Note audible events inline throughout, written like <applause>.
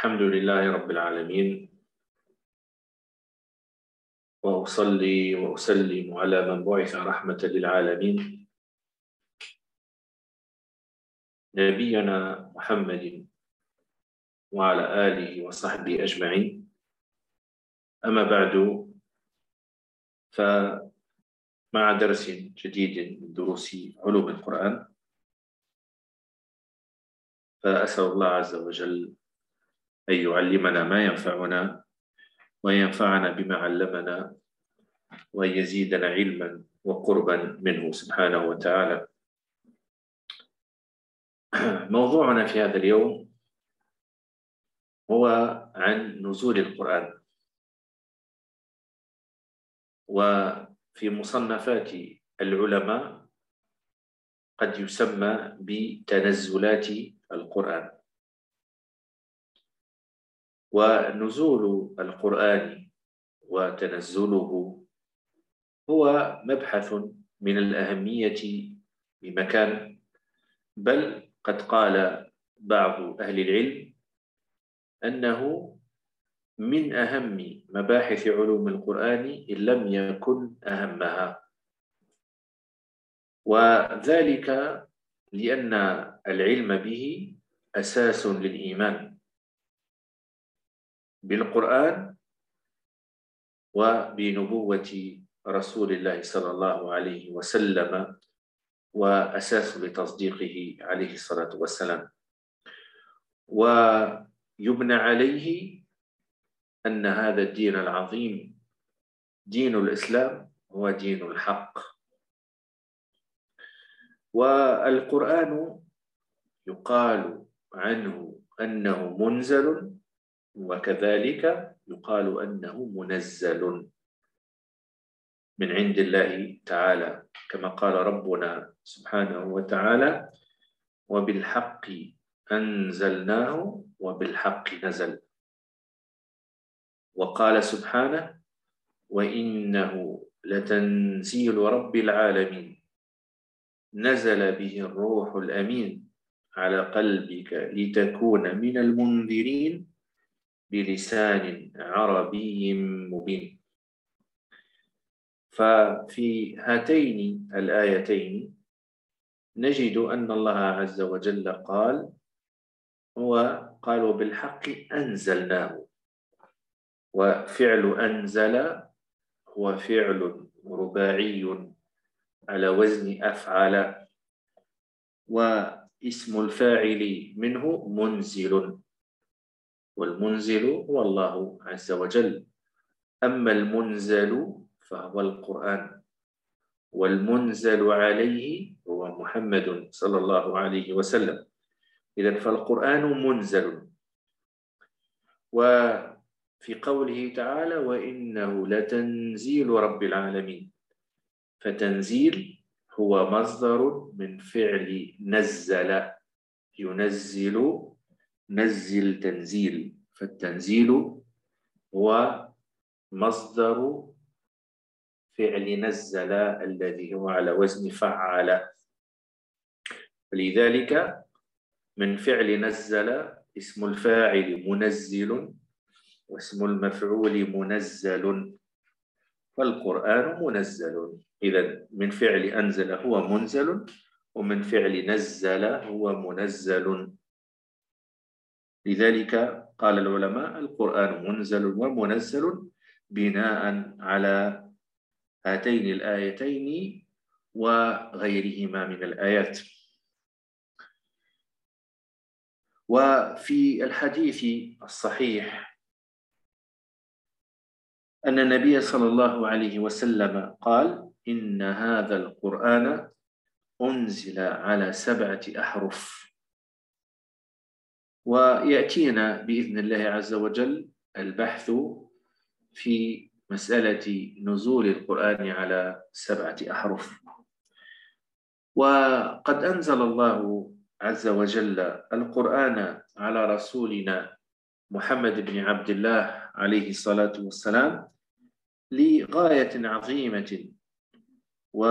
الحمد لله رب العالمين. وأصلي وأسلم على من بعث رحمة للعالمين. نبينا محمد وعلى آله وصحبه أجمعين. أما بعد فمع درس جديد من دروس علوم القرآن فأسأل الله عز وجل أن يعلمنا ما ينفعنا وينفعنا بما علمنا وأن يزيدنا علما وقربا منه سبحانه وتعالى. <clears throat> موضوعنا في هذا اليوم هو عن نزول القرآن. وفي مصنفات العلماء قد يسمى بتنزلات القرآن. ونزول القرآن وتنزله هو مبحث من الأهمية بمكان بل قد قال بعض أهل العلم أنه من أهم مباحث علوم القرآن إن لم يكن أهمها. وذلك لأن العلم به أساس للإيمان. بالقرآن وبنبوة رسول الله صلى الله عليه وسلم وأساس لتصديقه عليه الصلاة والسلام. ويبنى عليه أن هذا الدين العظيم دين الإسلام هو دين الحق. والقرآن يقال عنه أنه منزل وكذلك يقال أنه منزل من عند الله تعالى كما قال ربنا سبحانه وتعالى وبالحق أنزلناه وبالحق نزل وقال سبحانه وإنه لتنزيل رب العالمين نزل به الروح الأمين على قلبك لتكون من المنذرين بلسان عربي مبين. ففي هاتين الآيتين نجد أن الله عز وجل قال هو قالوا بالحق أنزلناه وفعل أنزل هو فعل رباعي على وزن أفعل واسم الفاعل منه منزل. والمنزل هو الله عز وجل. أما المنزل فهو القرآن. والمنزل عليه هو محمد صلى الله عليه وسلم. إذا فالقرآن منزل. وفي قوله تعالى وإنه لتنزيل رب العالمين. فتنزيل هو مصدر من فعل نزل ينزل نزل تنزيل. فالتنزيل هو مصدر فعل نزل الذي هو على وزن فعل. لذلك من فعل نزل اسم الفاعل منزل واسم المفعول منزل. فالقرآن منزل. إذا من فعل أنزل هو منزل ومن فعل نزل هو منزل. لذلك قال العلماء القرآن منزل ومنزل بناء على هاتين الآيتين وغيرهما من الآيات. وفي الحديث الصحيح أن النبي صلى الله عليه وسلم قال إن هذا القرآن أنزل على سبعة أحرف. ويأتينا بإذن الله عز وجل البحث في مسألة نزول القرآن على سبعة أحرف. وقد أنزل الله عز وجل القرآن على رسولنا محمد بن عبد الله عليه الصلاة والسلام لغاية عظيمة و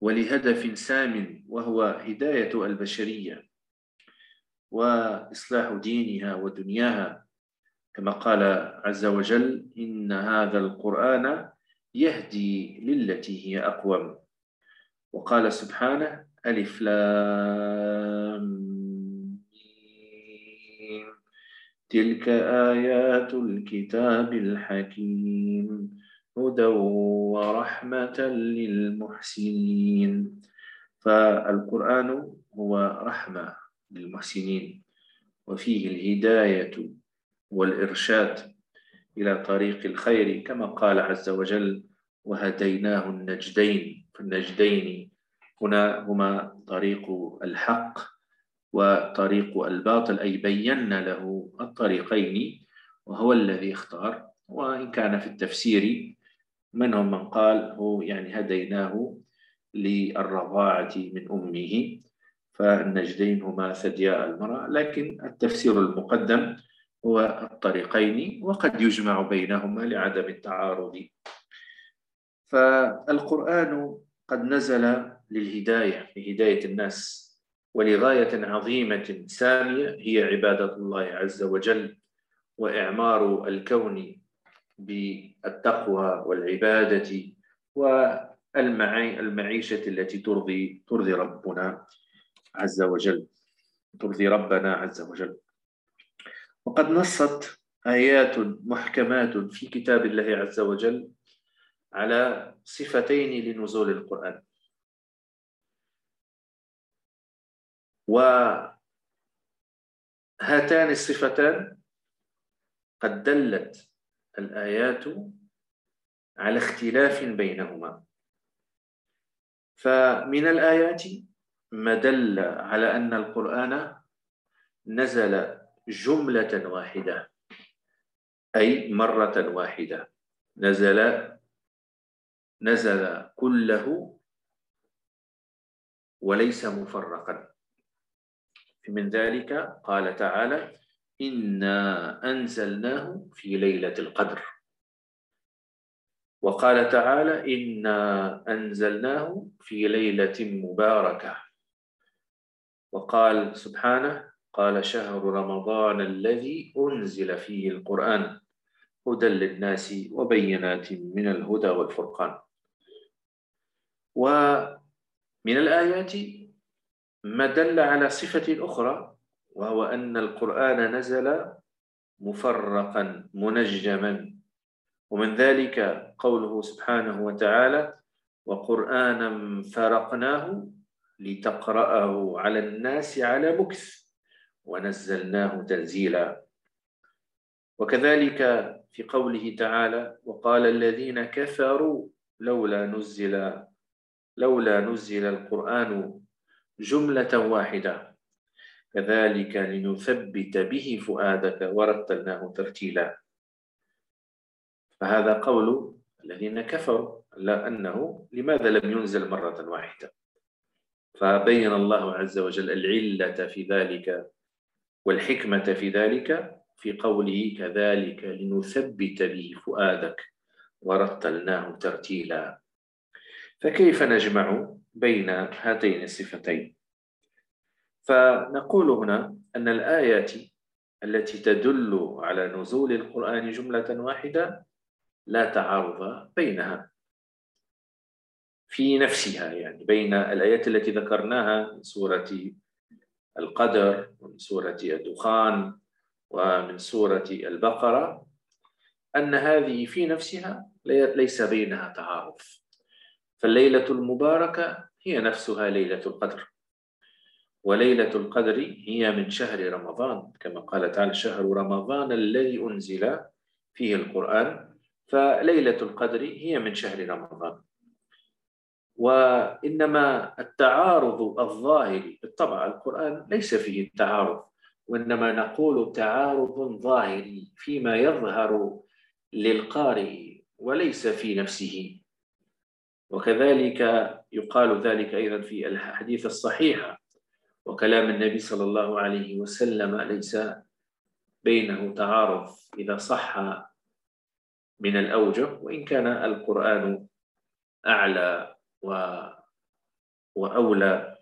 ولهدف سام وهو هداية البشرية. وإصلاح دينها ودنياها كما قال عز وجل إن هذا القرآن يهدي للتي هي أقوم. وقال سبحانه ألف لام تلك آيات الكتاب الحكيم. هدى ورحمة للمحسنين. فالقرآن هو رحمة. للمحسنين. وفيه الهداية والإرشاد إلى طريق الخير كما قال عز وجل وهديناه النجدين فالنجدين هنا هما طريق الحق وطريق الباطل أي بينا له الطريقين وهو الذي اختار. وإن كان في التفسير منهم من قال هو يعني هديناه للرضاعة من أمه. فالنجدين هما ثدياء المرأة. لكن التفسير المقدم هو الطريقين وقد يجمع بينهما لعدم التعارض. فالقرآن قد نزل للهداية لهداية الناس ولغاية عظيمة سامية هي عبادة الله عز وجل وإعمار الكون بالتقوى والعبادة والمعيشة التي ترضي ترضي ربنا. عز وجل. ترضي ربنا عز وجل. وقد نصت آيات محكمات في كتاب الله عز وجل على صفتين لنزول القرآن. وهاتان الصفتان قد دلت الآيات على اختلاف بينهما. فمن الآيات ما دل على أن القرآن نزل جملة واحدة أي مرة واحدة. نزل نزل كله وليس مفرقا. من ذلك قال تعالى إنا أنزلناه في ليلة القدر وقال تعالى إنا أنزلناه في ليلة مباركة وقال سبحانه قال شهر رمضان الذي أنزل فيه القرآن هدى للناس وبينات من الهدى والفرقان. ومن الآيات ما دل على صفة أخرى وهو أن القرآن نزل مفرقا منجما. ومن ذلك قوله سبحانه وتعالى وقرآنا فرقناه لتقرأه على الناس على مكث ونزلناه تنزيلا. وكذلك في قوله تعالى وقال الذين كفروا لولا نزل لولا نزل القرآن جملة واحدة. كذلك لنثبت به فؤادك ورتلناه ترتيلا. فهذا قول الذين كفروا لأنه أنه لماذا لم ينزل مرة واحدة؟ فبين الله عز وجل العلة في ذلك والحكمة في ذلك في قوله كذلك لنثبت به فؤادك ورتلناه ترتيلا. فكيف نجمع بين هاتين الصفتين؟ فنقول هنا أن الآيات التي تدل على نزول القرآن جملة واحدة لا تعارض بينها. في نفسها يعني بين الآيات التي ذكرناها من سورة القدر ومن سورة الدخان ومن سورة البقرة أن هذه في نفسها ليس بينها تعارف. فالليلة المباركة هي نفسها ليلة القدر. وليلة القدر هي من شهر رمضان. كما قال تعالى شهر رمضان الذي أنزل فيه القرآن فليلة القدر هي من شهر رمضان. وإنما التعارض الظاهري بالطبع القرآن ليس فيه التعارض وإنما نقول تعارض ظاهري فيما يظهر للقارئ وليس في نفسه. وكذلك يقال ذلك أيضا في الحديث الصحيحة وكلام النبي صلى الله عليه وسلم ليس بينه تعارض إذا صح من الأوجه وإن كان القرآن أعلى. و وأولى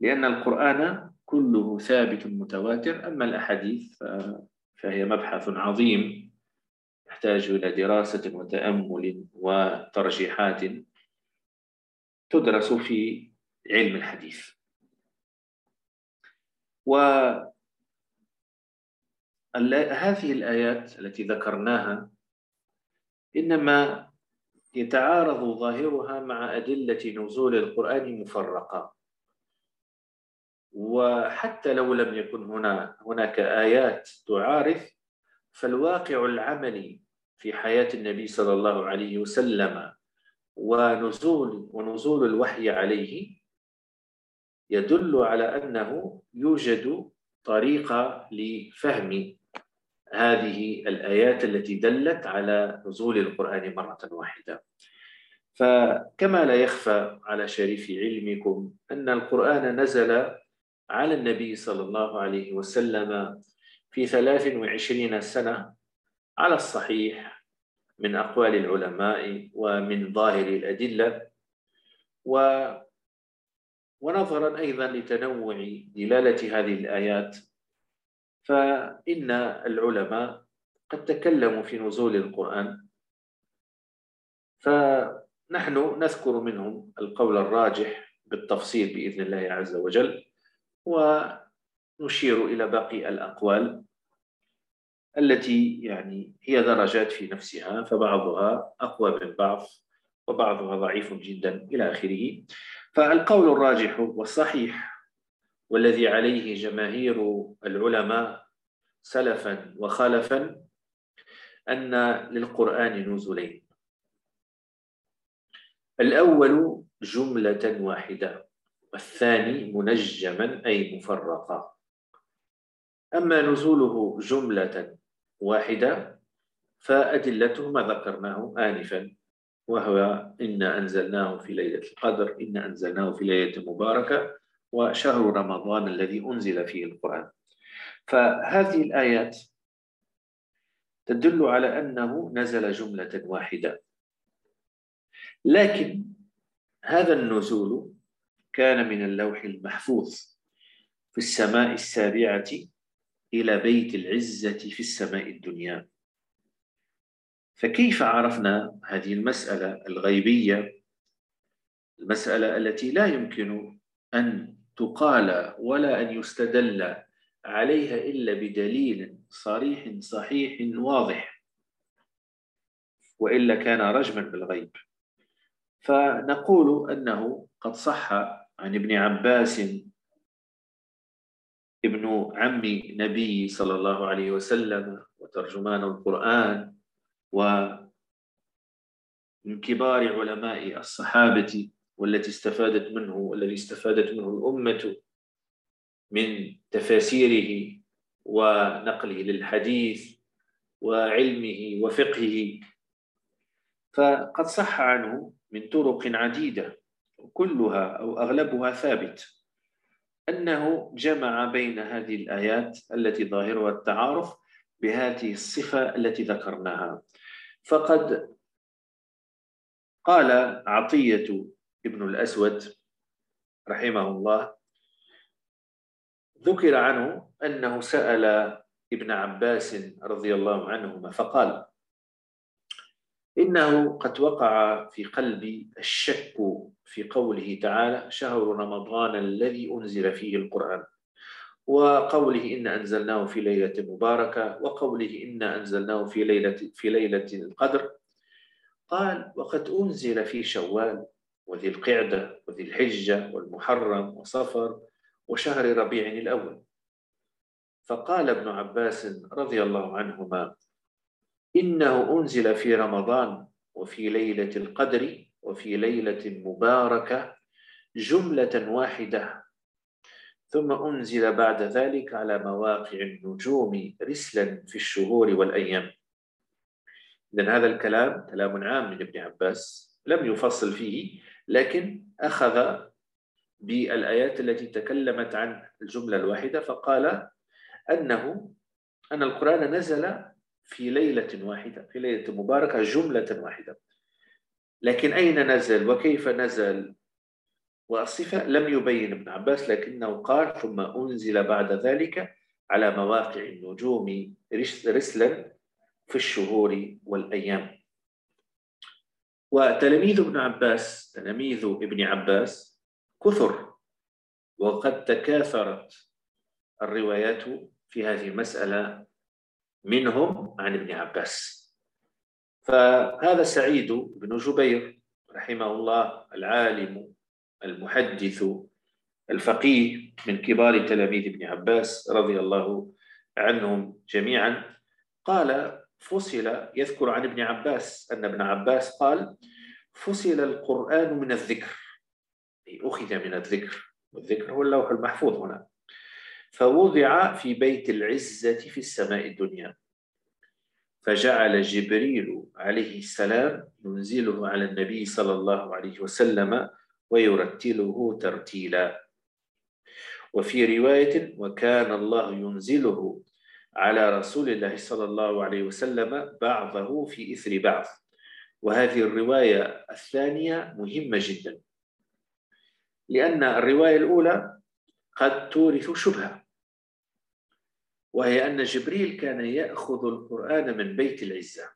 لأن القرآن كله ثابت متواتر أما الأحاديث فهي مبحث عظيم يحتاج إلى دراسة وتأمل وترجيحات تدرس في علم الحديث. و هذه الآيات التي ذكرناها إنما يتعارض ظاهرها مع أدلة نزول القرآن مفرقة. وحتى لو لم يكن هنا هناك آيات تعارض فالواقع العملي في حياة النبي صلى الله عليه وسلم ونزول ونزول الوحي عليه يدل على أنه يوجد طريقة لفهم هذه الآيات التي دلت على نزول القرآن مرة واحدة. فكما لا يخفى على شريف علمكم أن القرآن نزل على النبي صلى الله عليه وسلم في 23 سنة على الصحيح من أقوال العلماء ومن ظاهر الأدلة. و ونظرا أيضا لتنوع دلالة هذه الآيات فإن العلماء قد تكلموا في نزول القرآن فنحن نذكر منهم القول الراجح بالتفصيل بإذن الله عز وجل ونشير إلى باقي الأقوال التي يعني هي درجات في نفسها فبعضها أقوى من بعض وبعضها ضعيف جدا إلى آخره. فالقول الراجح والصحيح والذي عليه جماهير العلماء سلفا وخلفا أن للقرآن نزلين. الأول جملة واحدة والثاني منجما أي مفرقا. أما نزوله جملة واحدة فأدلته ما ذكرناه آنفا وهو إن أنزلناه في ليلة القدر إن أنزلناه في ليلة مباركة وشهر رمضان الذي أنزل فيه القرآن. فهذه الآيات تدل على أنه نزل جملة واحدة. لكن هذا النزول كان من اللوح المحفوظ في السماء السابعة إلى بيت العزة في السماء الدنيا. فكيف عرفنا هذه المسألة الغيبية؟ المسألة التي لا يمكن أن تقال ولا أن يستدل عليها إلا بدليل صريح صحيح واضح. وإلا كان رجما بالغيب. فنقول أنه قد صح عن ابن عباس ابن عم نبي صلى الله عليه وسلم وترجمان القرآن ومن كبار علماء الصحابة والتي استفادت منه والذي استفادت منه الأمة. من تفاسيره ونقله للحديث وعلمه وفقهه. فقد صح عنه من طرق عديدة كلها أو أغلبها ثابت أنه جمع بين هذه الآيات التي ظاهرها التعارف بهذه الصفة التي ذكرناها. فقد قال عطية ابن الأسود رحمه الله ذكر عنه أنه سأل ابن عباس رضي الله عنهما فقال إنه قد وقع في قلبي الشك في قوله تعالى شهر رمضان الذي أنزل فيه القرآن وقوله إن أنزلناه في ليلة مباركة وقوله إن أنزلناه في ليلة, في ليلة القدر. قال وقد أنزل في شوال وذي القعدة وذي الحجة والمحرم وصفر وشهر ربيع الأول. فقال ابن عباس رضي الله عنهما إنه أنزل في رمضان وفي ليلة القدر وفي ليلة مباركة جملة واحدة ثم أنزل بعد ذلك على مواقع النجوم رسلا في الشهور والأيام. إذا هذا الكلام كلام عام من ابن عباس لم يفصل فيه لكن أخذ بالآيات التي تكلمت عن الجملة الواحدة فقال أنه أن القرآن نزل في ليلة واحدة في ليلة مباركة جملة واحدة. لكن أين نزل؟ وكيف نزل؟ والصفة لم يبين ابن عباس لكنه قال ثم أنزل بعد ذلك على مواقع النجوم رسلا في الشهور والأيام. وتلاميذ ابن عباس تلاميذ ابن عباس كثر. وقد تكاثرت الروايات في هذه المسألة منهم عن ابن عباس. فهذا سعيد بن جبير رحمه الله العالم المحدث الفقيه من كبار تلاميذ ابن عباس رضي الله عنهم جميعا قال فصل يذكر عن ابن عباس أن ابن عباس قال فصل القرآن من الذكر. أخذ من الذكر والذكر هو اللوح المحفوظ هنا. فوضع في بيت العزة في السماء الدنيا. فجعل جبريل عليه السلام ينزله على النبي صلى الله عليه وسلم ويرتله ترتيلا. وفي رواية وكان الله ينزله على رسول الله صلى الله عليه وسلم بعضه في إثر بعض. وهذه الرواية الثانية مهمة جدا. لأن الرواية الأولى قد تورث شبهة وهي أن جبريل كان يأخذ القرآن من بيت العزة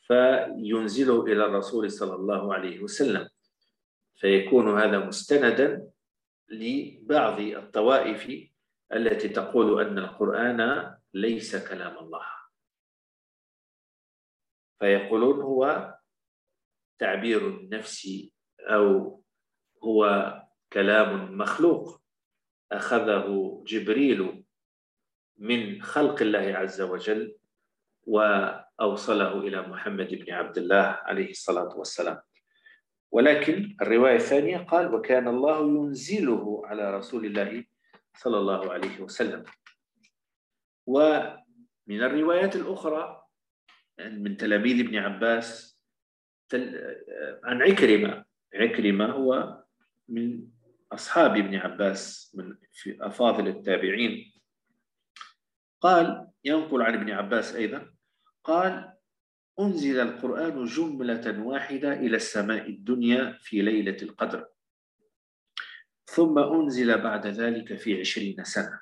فينزله إلى الرسول صلى الله عليه وسلم فيكون هذا مستندا لبعض الطوائف التي تقول أن القرآن ليس كلام الله. فيقولون هو تعبير نفسي أو هو كلام مخلوق. أخذه جبريل من خلق الله عز وجل وأوصله إلى محمد بن عبد الله عليه الصلاة والسلام. ولكن الرواية الثانية قال وكان الله ينزله على رسول الله صلى الله عليه وسلم. ومن الروايات الأخرى من تلاميذ ابن عباس عن عكرمة. عكرمة هو من أصحاب ابن عباس من في أفاضل التابعين. قال ينقل عن ابن عباس أيضا قال أنزل القرآن جملة واحدة إلى السماء الدنيا في ليلة القدر. ثم أنزل بعد ذلك في عشرين سنة.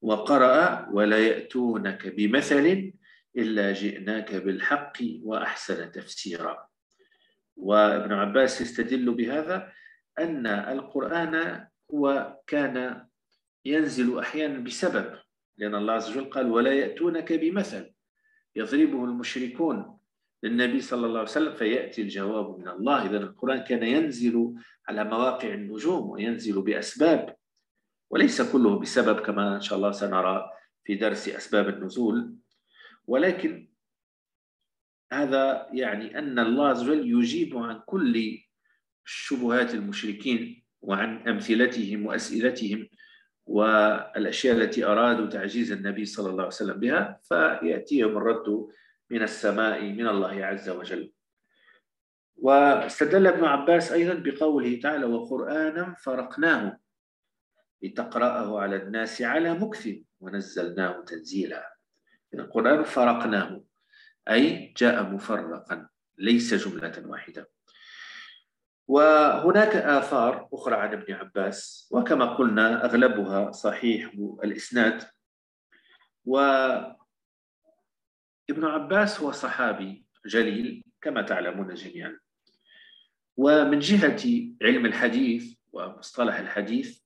وقرأ ولا يأتونك بمثل إلا جئناك بالحق وأحسن تفسيرا. وابن عباس يستدل بهذا أن القرآن هو كان ينزل أحيانا بسبب لأن الله عز وجل قال ولا يأتونك بمثل يضربه المشركون للنبي صلى الله عليه وسلم. فيأتي الجواب من الله. إذا القرآن كان ينزل على مواقع النجوم وينزل بأسباب وليس كله بسبب كما إن شاء الله سنرى في درس أسباب النزول. ولكن هذا يعني أن الله عز وجل يجيب عن كل شبهات المشركين وعن أمثلتهم وأسئلتهم والأشياء التي أرادوا تعجيز النبي صلى الله عليه وسلم بها فياتيهم الرد من السماء من الله عز وجل. واستدل ابن عباس أيضا بقوله تعالى وقرانا فرقناه لتقرأه على الناس على مكث ونزلناه تنزيلا. القرآن فرقناه أي جاء مفرقا ليس جملة واحدة. وهناك آثار أخرى عن ابن عباس وكما قلنا أغلبها صحيح الإسناد. وابن عباس هو صحابي جليل كما تعلمون جميعا. ومن جهة علم الحديث ومصطلح الحديث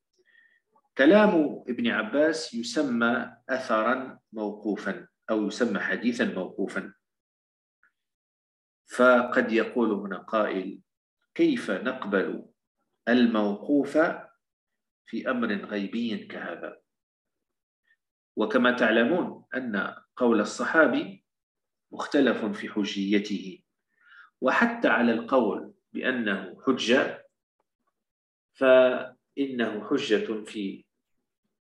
كلام ابن عباس يسمى أثرا موقوفا أو يسمى حديثا موقوفا. فقد يقول هنا قائل كيف نقبل الموقوف في أمر غيبي كهذا؟ وكما تعلمون أن قول الصحابي مختلف في حجيته وحتى على القول بأنه حجة فإنه حجة في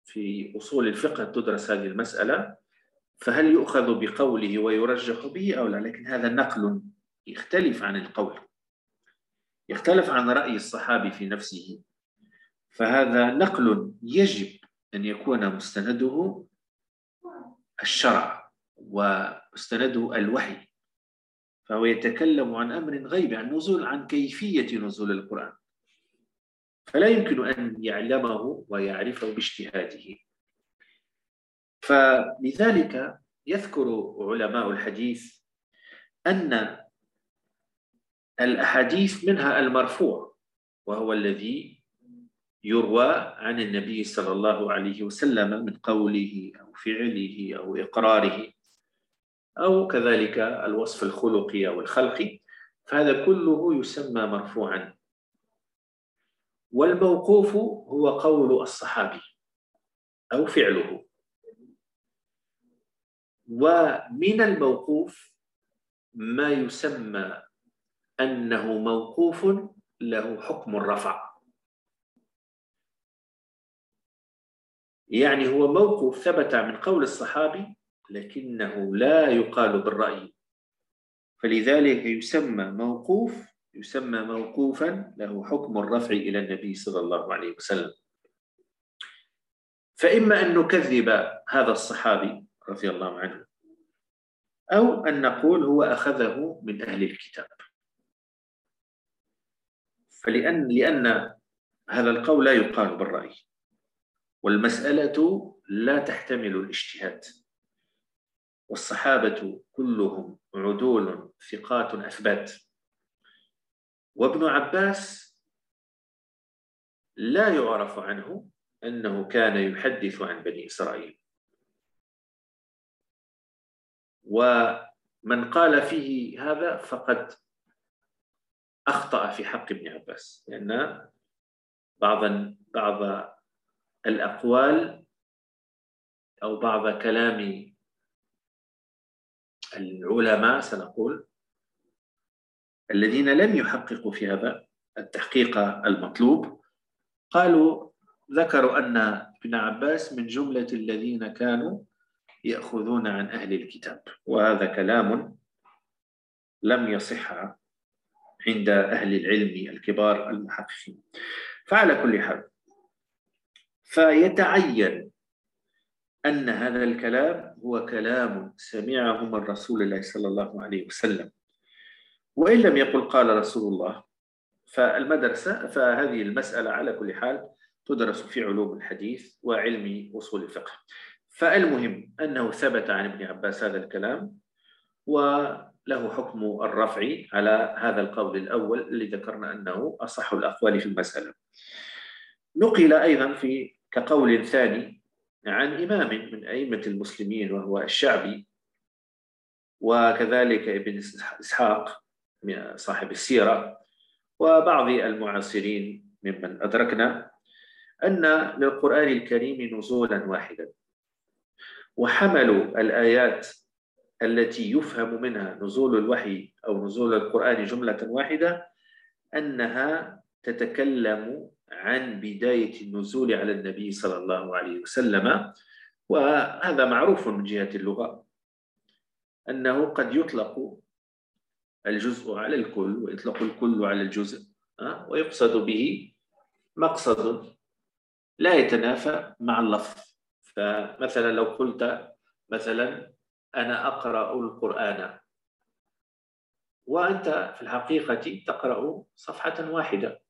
في أصول الفقه تدرس هذه المسألة فهل يؤخذ بقوله ويرجح به أو لا؟ لكن هذا نقل يختلف عن القول. يختلف عن رأي الصحابي في نفسه. فهذا نقل يجب أن يكون مستنده الشرع ومستنده الوحي. فهو يتكلم عن أمر غيب عن نزول عن كيفية نزول القرآن. فلا يمكن أن يعلمه ويعرفه باجتهاده. فلذلك يذكر علماء الحديث أن الأحاديث منها المرفوع وهو الذي يروى عن النبي صلى الله عليه وسلم من قوله أو فعله أو إقراره أو كذلك الوصف الخلقي أو الخلقي فهذا كله يسمى مرفوعا. والموقوف هو قول الصحابي أو فعله. ومن الموقوف ما يسمى أنه موقوف له حكم الرفع. يعني هو موقوف ثبت من قول الصحابي لكنه لا يقال بالرأي. فلذلك يسمى موقوف يسمى موقوفا له حكم الرفع إلى النبي صلى الله عليه وسلم. فإما أن نكذب هذا الصحابي رضي الله عنه أو أن نقول هو أخذه من أهل الكتاب. فلأن لأن هذا القول لا يقال بالرأي. والمسألة لا تحتمل الاجتهاد. والصحابة كلهم عدول ثقات أثبات. وابن عباس لا يعرف عنه أنه كان يحدث عن بني إسرائيل. ومن قال فيه هذا فقد أخطأ في حق ابن عباس لأن بعض بعض الأقوال أو بعض كلام العلماء سنقول الذين لم يحققوا في هذا التحقيق المطلوب قالوا ذكروا أن ابن عباس من جملة الذين كانوا يأخذون عن أهل الكتاب وهذا كلام لم يصح عند أهل العلم الكبار المحققين. فعلى كل حال فيتعين أن هذا الكلام هو كلام سمعه من رسول الله صلى الله عليه وسلم. وإن لم يقل قال رسول الله فالمدرسة فهذه المسألة على كل حال تدرس في علوم الحديث وعلم أصول الفقه. فالمهم أنه ثبت عن ابن عباس هذا الكلام و له حكم الرفع على هذا القول الأول اللي ذكرنا أنه أصح الأقوال في المسألة. نقل أيضا في كقول ثاني عن إمام من أئمة المسلمين وهو الشعبي وكذلك ابن إسحاق صاحب السيرة وبعض المعاصرين ممن أدركنا أن للقرآن الكريم نزولا واحدا. وحملوا الآيات التي يفهم منها نزول الوحي أو نزول القرآن جملة واحدة أنها تتكلم عن بداية النزول على النبي صلى الله عليه وسلم وهذا معروف من جهة اللغة أنه قد يطلق الجزء على الكل ويطلق الكل على الجزء ويقصد به مقصد لا يتنافى مع اللفظ. فمثلا لو قلت مثلا أنا أقرأ القرآن. وأنت في الحقيقة تقرأ صفحة واحدة.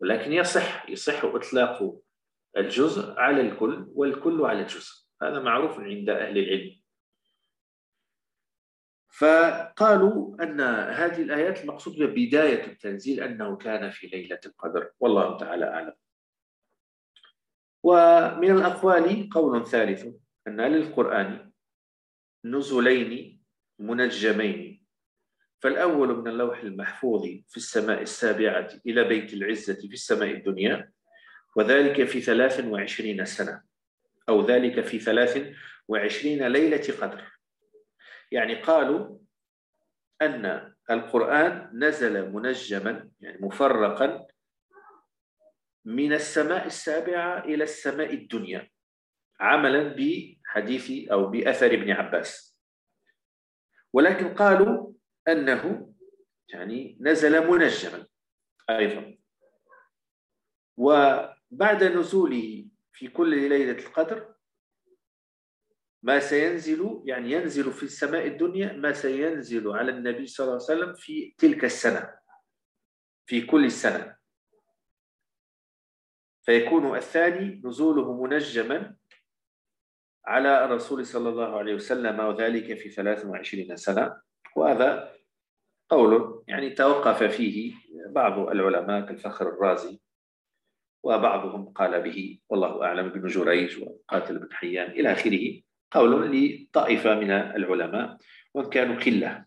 ولكن يصح يصح إطلاق الجزء على الكل والكل على الجزء. هذا معروف عند أهل العلم. فقالوا أن هذه الآيات المقصود بداية التنزيل أنه كان في ليلة القدر. والله تعالى أعلم. ومن الأقوال قول ثالث أن للقرآن نزلين منجمين. فالأول من اللوح المحفوظ في السماء السابعة إلى بيت العزة في السماء الدنيا وذلك في 23 سنة أو ذلك في 23 ليلة قدر. يعني قالوا أن القرآن نزل منجما يعني مفرقا من السماء السابعة إلى السماء الدنيا عملا ب حديث أو بأثر ابن عباس. ولكن قالوا أنه يعني نزل منجما أيضا. وبعد نزوله في كل ليلة القدر ما سينزل يعني ينزل في السماء الدنيا ما سينزل على النبي صلى الله عليه وسلم في تلك السنة في كل السنة. فيكون الثاني نزوله منجما على الرسول صلى الله عليه وسلم وذلك في 23 سنة. وهذا قول يعني توقف فيه بعض العلماء كالفخر الرازي وبعضهم قال به والله أعلم بن جريج وقاتل بن حيان إلى آخره. قول لطائفة من العلماء وإن كانوا قلة.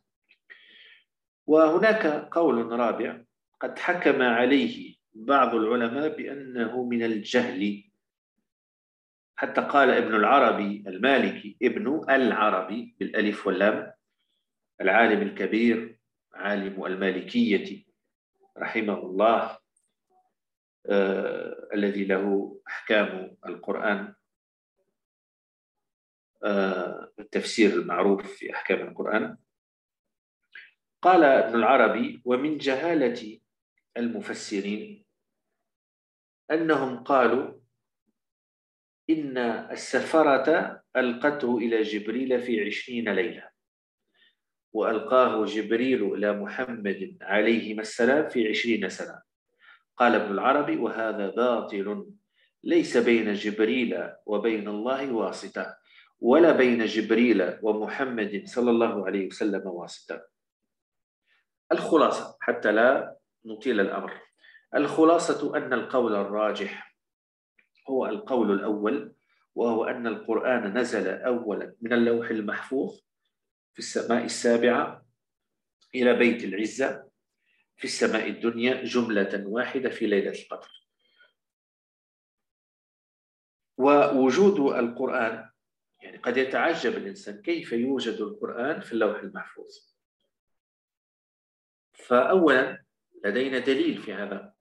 وهناك قول رابع قد حكم عليه بعض العلماء بأنه من الجهل. حتى قال ابن العربي المالكي ابن العربي بالألف واللام العالم الكبير عالم المالكية رحمه الله آه الذي له أحكام القرآن آه التفسير المعروف في أحكام القرآن. قال ابن العربي ومن جهالة المفسرين أنهم قالوا إن السفرة ألقته إلى جبريل في عشرين ليلة وألقاه جبريل إلى محمد عليهما السلام في عشرين سنة. قال ابن العربي وهذا باطل ليس بين جبريل وبين الله واسطة ولا بين جبريل ومحمد صلى الله عليه وسلم واسطة. الخلاصة حتى لا نطيل الأمر. الخلاصة أن القول الراجح هو القول الأول وهو أن القرآن نزل أولا من اللوح المحفوظ في السماء السابعة إلى بيت العزة في السماء الدنيا جملة واحدة في ليلة القدر. ووجود القرآن يعني قد يتعجب الإنسان كيف يوجد القرآن في اللوح المحفوظ. فأولا لدينا دليل في هذا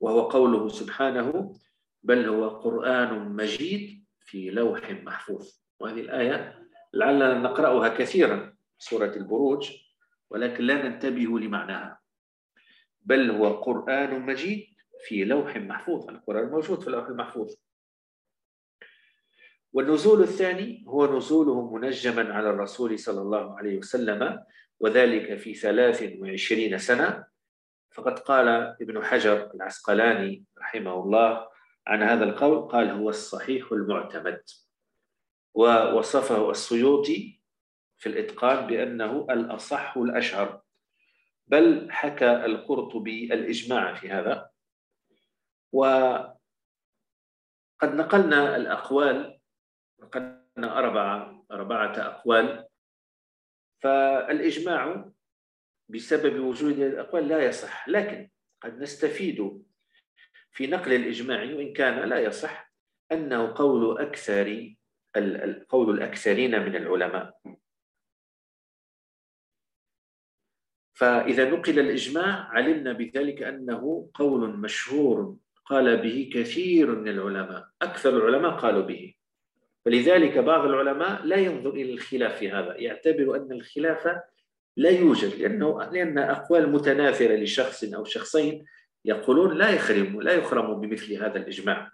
وهو قوله سبحانه بل هو قرآن مجيد في لوح محفوظ. وهذه الآية لعلنا نقرأها كثيرا سورة البروج ولكن لا ننتبه لمعناها. بل هو قرآن مجيد في لوح محفوظ. القرآن موجود في اللوح المحفوظ والنزول الثاني هو نزوله منجما على الرسول صلى الله عليه وسلم وذلك في 23 سنة. فقد قال ابن حجر العسقلاني رحمه الله عن هذا القول قال هو الصحيح المعتمد. ووصفه السيوطي في الإتقان بأنه الأصح الأشهر. بل حكى القرطبي الإجماع في هذا. وقد نقلنا الأقوال نقلنا أربعة أربعة أقوال. فالإجماع بسبب وجود الأقوال لا يصح. لكن قد نستفيد في نقل الإجماع وإن كان لا يصح أنه قول أكثر قول الأكثرين من العلماء. فإذا نقل الإجماع علمنا بذلك أنه قول مشهور قال به كثير من العلماء. أكثر العلماء قالوا به. ولذلك بعض العلماء لا ينظر إلى الخلاف في هذا. يعتبر أن الخلاف لا يوجد لأنه لأن أقوال متناثرة لشخص أو شخصين يقولون لا يخرم لا يخرم بمثل هذا الإجماع.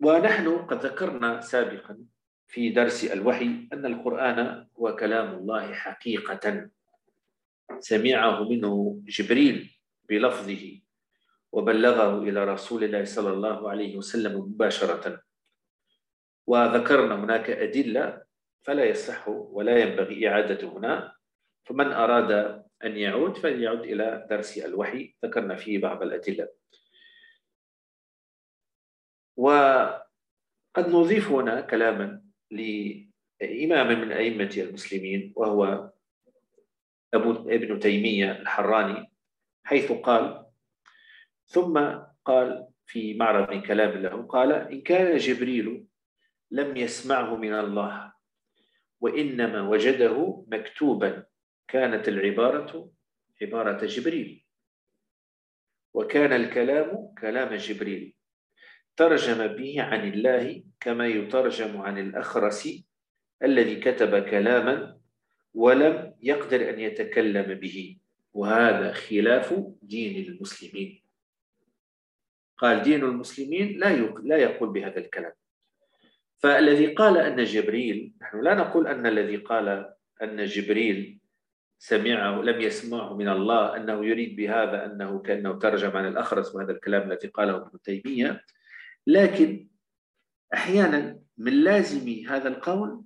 ونحن قد ذكرنا سابقا في درس الوحي أن القرآن هو كلام الله حقيقة. سمعه منه جبريل بلفظه وبلغه إلى رسول الله صلى الله عليه وسلم مباشرة. وذكرنا هناك أدلة فلا يصح ولا ينبغي إعادة هنا. فمن أراد أن يعود فليعد إلى درس الوحي. ذكرنا فيه بعض الأدلة. وقد نضيف هنا كلاما لإمام من أئمة المسلمين وهو أبو ابن تيمية الحراني حيث قال ثم قال في معرض من كلام له قال إن كان جبريل لم يسمعه من الله وإنما وجده مكتوبا كانت العبارة عبارة جبريل. وكان الكلام كلام جبريل. ترجم به عن الله كما يترجم عن الأخرس الذي كتب كلاما ولم يقدر أن يتكلم به. وهذا خلاف دين المسلمين. قال دين المسلمين لا لا يقول بهذا الكلام. فالذي قال أن جبريل نحن لا نقول أن الذي قال أن جبريل سمعه لم يسمعه من الله أنه يريد بهذا أنه كأنه ترجم عن الأخرس وهذا الكلام الذي قاله ابن تيمية. لكن أحيانا من لازم هذا القول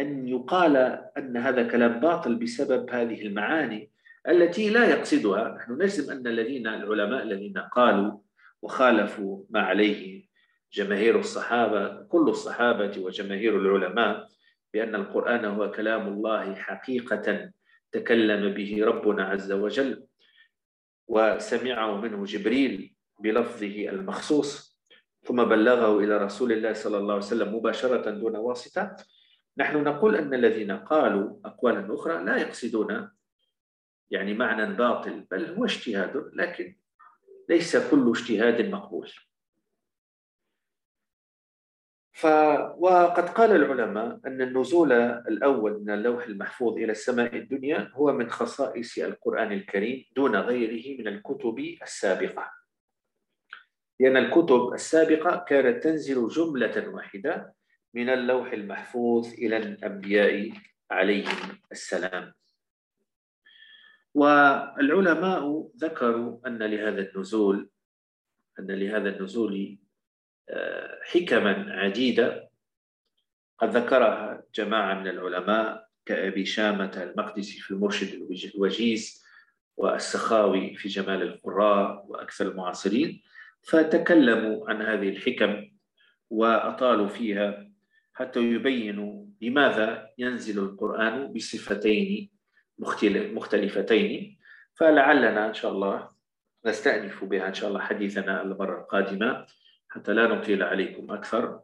أن يقال أن هذا كلام باطل بسبب هذه المعاني التي لا يقصدها. نحن نجزم أن الذين العلماء الذين قالوا وخالفوا ما عليه جماهير الصحابة كل الصحابة وجماهير العلماء بأن القرآن هو كلام الله حقيقة. تكلم به ربنا عز وجل وسمعه منه جبريل بلفظه المخصوص ثم بلغه إلى رسول الله صلى الله عليه وسلم مباشرة دون واسطة. نحن نقول أن الذين قالوا أقوالا أخرى لا يقصدون يعني معنى باطل بل هو اجتهاد لكن ليس كل اجتهاد مقبول. وقد قال العلماء أن النزول الأول من اللوح المحفوظ إلى السماء الدنيا هو من خصائص القرآن الكريم دون غيره من الكتب السابقة. لأن الكتب السابقة كانت تنزل جملة واحدة من اللوح المحفوظ إلى الأنبياء عليهم السلام. والعلماء ذكروا أن لهذا النزول أن لهذا النزول آه، حكما عديدة. قد ذكرها جماعة من العلماء كأبي شامة المقدسي في المرشد الوجيز والسخاوي في جمال القراء وأكثر المعاصرين فتكلموا عن هذه الحكم وأطالوا فيها حتى يبينوا لماذا ينزل القرآن بصفتين مختلفتين. فلعلنا إن شاء الله نستأنف بها إن شاء الله حديثنا المرة القادمة. حتى لا نطيل عليكم أكثر.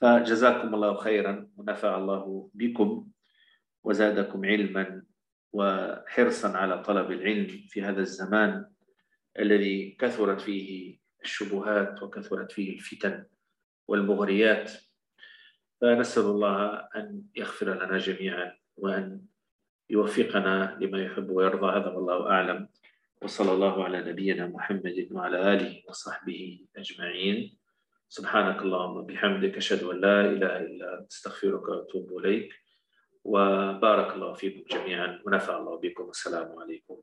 فجزاكم الله خيرا ونفع الله بكم وزادكم علما وحرصا على طلب العلم في هذا الزمان الذي كثرت فيه الشبهات وكثرت فيه الفتن والمغريات. فنسأل الله أن يغفر لنا جميعا وأن يوفقنا لما يحب ويرضى. هذا والله أعلم. وصلى الله على نبينا محمد وعلى آله وصحبه أجمعين. سبحانك اللهم وبحمدك أشهد أن لا إله إلا أنت أستغفرك وأتوب إليك. وبارك الله فيكم جميعا ونفع الله بكم. والسلام عليكم.